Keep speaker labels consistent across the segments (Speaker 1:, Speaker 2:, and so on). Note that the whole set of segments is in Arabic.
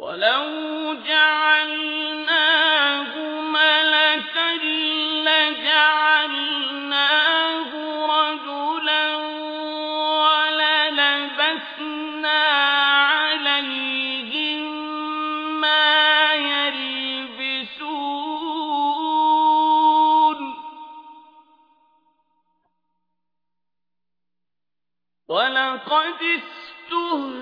Speaker 1: ولو جعلناه ملكا لجعلناه رجلا عليهم ما ولقد استهزئ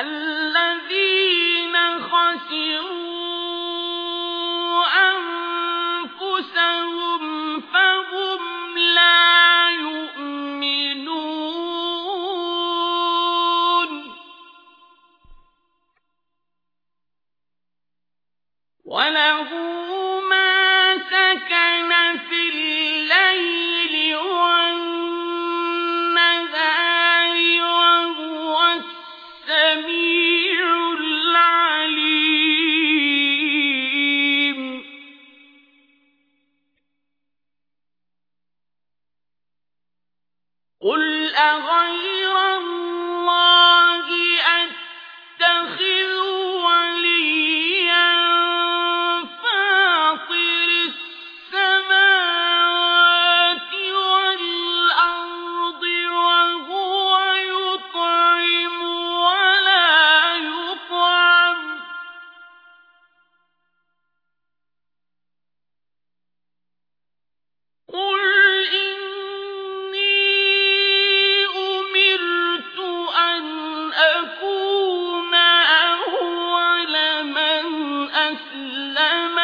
Speaker 1: الذين خسروا أنفسهم فهم لا يؤمنون. وله أسلم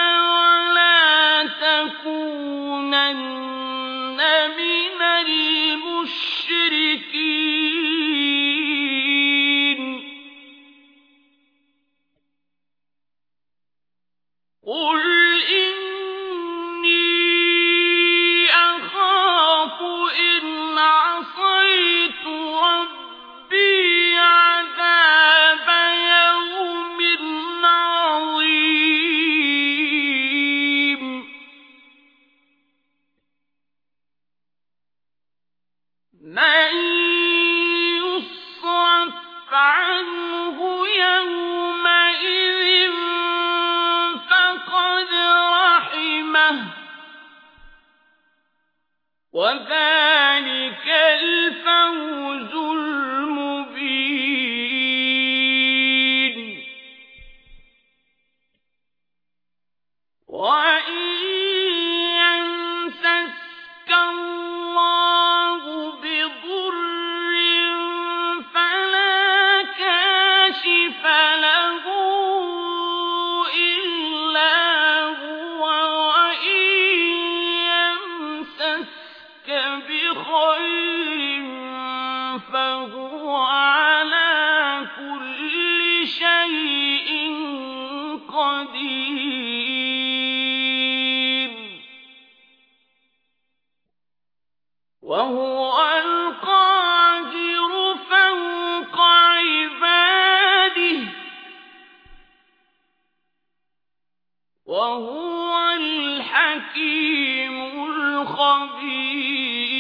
Speaker 1: من يصرف عنه يومئذ فقد رحمه وهو عباده. وهو الحكيم الخبير.